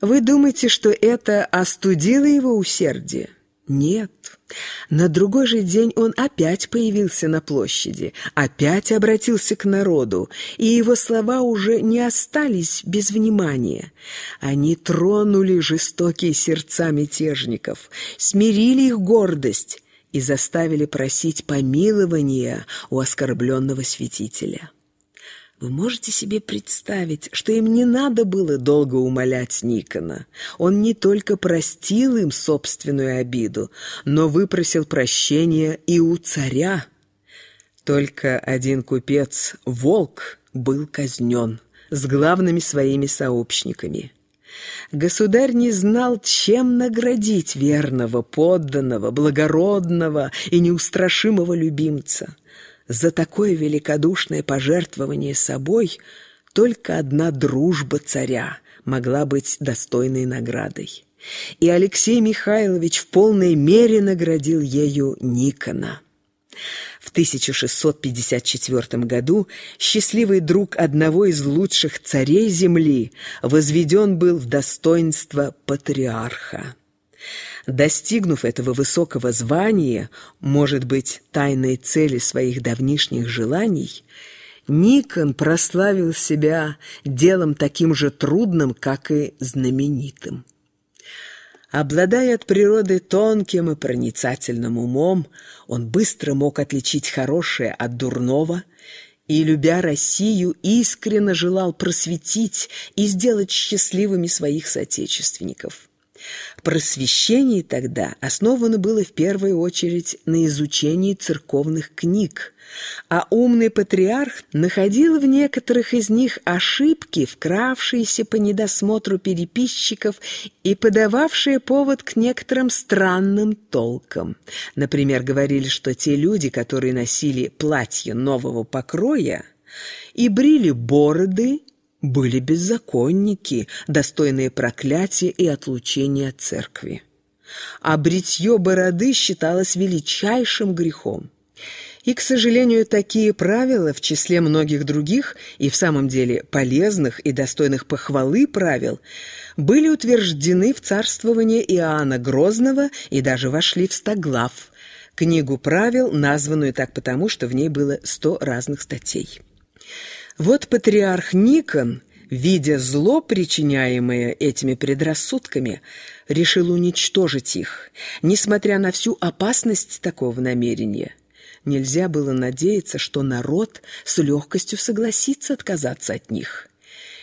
Вы думаете, что это остудило его усердие? Нет. На другой же день он опять появился на площади, опять обратился к народу, и его слова уже не остались без внимания. Они тронули жестокие сердца мятежников, смирили их гордость и заставили просить помилования у оскорбленного святителя. Вы можете себе представить, что им не надо было долго умолять Никона. Он не только простил им собственную обиду, но выпросил прощения и у царя. Только один купец, Волк, был казнен с главными своими сообщниками. Государь не знал, чем наградить верного, подданного, благородного и неустрашимого любимца – за такое великодушное пожертвование собой только одна дружба царя могла быть достойной наградой. И Алексей Михайлович в полной мере наградил ею Никона. В 1654 году счастливый друг одного из лучших царей земли возведен был в достоинство патриарха. Достигнув этого высокого звания, может быть, тайной цели своих давнишних желаний, Никон прославил себя делом таким же трудным, как и знаменитым. Обладая от природы тонким и проницательным умом, он быстро мог отличить хорошее от дурного и, любя Россию, искренне желал просветить и сделать счастливыми своих соотечественников. Просвещение тогда основано было в первую очередь на изучении церковных книг, а умный патриарх находил в некоторых из них ошибки, вкравшиеся по недосмотру переписчиков и подававшие повод к некоторым странным толкам. Например, говорили, что те люди, которые носили платье нового покроя и брили бороды, были беззаконники, достойные проклятия и отлучения от церкви. А бритье бороды считалось величайшим грехом. И, к сожалению, такие правила, в числе многих других, и в самом деле полезных и достойных похвалы правил, были утверждены в царствование Иоанна Грозного и даже вошли в стоглав, книгу правил, названную так потому, что в ней было сто разных статей. Вот патриарх Никон, видя зло, причиняемое этими предрассудками, решил уничтожить их, несмотря на всю опасность такого намерения. Нельзя было надеяться, что народ с легкостью согласится отказаться от них.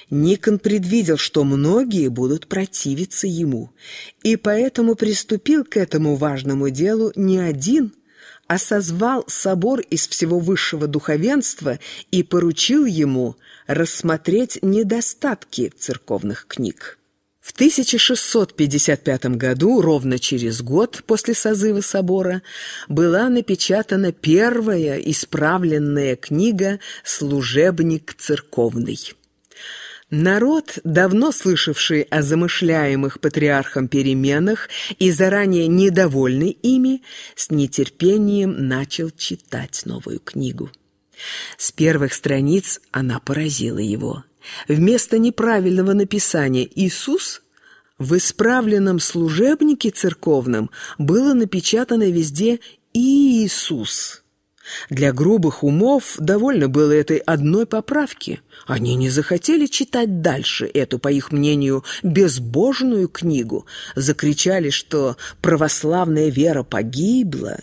Никон предвидел, что многие будут противиться ему, и поэтому приступил к этому важному делу не один – а созвал собор из всего высшего духовенства и поручил ему рассмотреть недостатки церковных книг. В 1655 году, ровно через год после созыва собора, была напечатана первая исправленная книга «Служебник церковный». Народ, давно слышавший о замышляемых патриархом переменах и заранее недовольный ими, с нетерпением начал читать новую книгу. С первых страниц она поразила его. Вместо неправильного написания «Иисус» в исправленном служебнике церковном было напечатано везде «Иисус». Для грубых умов довольно было этой одной поправки. Они не захотели читать дальше эту, по их мнению, безбожную книгу, закричали, что православная вера погибла,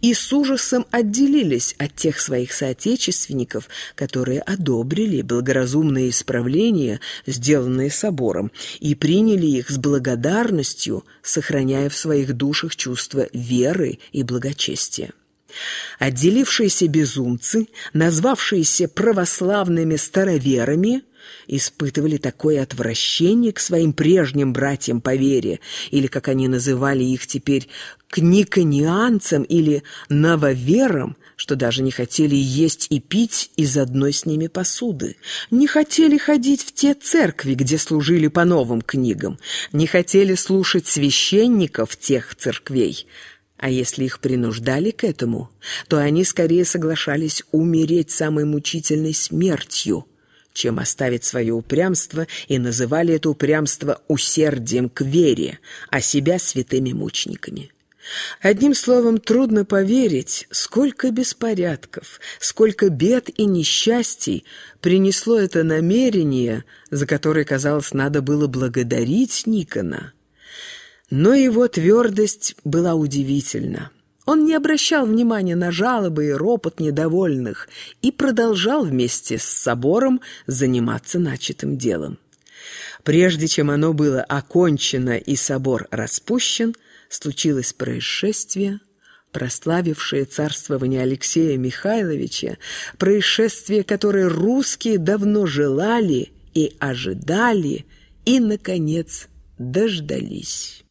и с ужасом отделились от тех своих соотечественников, которые одобрили благоразумные исправления, сделанные собором, и приняли их с благодарностью, сохраняя в своих душах чувство веры и благочестия. Отделившиеся безумцы, назвавшиеся православными староверами, испытывали такое отвращение к своим прежним братьям по вере, или, как они называли их теперь, к никонианцам или нововерам, что даже не хотели есть и пить из одной с ними посуды, не хотели ходить в те церкви, где служили по новым книгам, не хотели слушать священников тех церквей, а если их принуждали к этому, то они скорее соглашались умереть самой мучительной смертью, чем оставить свое упрямство, и называли это упрямство усердием к вере, а себя святыми мучениками. Одним словом, трудно поверить, сколько беспорядков, сколько бед и несчастий принесло это намерение, за которое, казалось, надо было благодарить Никона. Но его твердость была удивительна. Он не обращал внимания на жалобы и ропот недовольных и продолжал вместе с собором заниматься начатым делом. Прежде чем оно было окончено и собор распущен, случилось происшествие, прославившее царствование Алексея Михайловича, происшествие, которое русские давно желали и ожидали, и, наконец, дождались.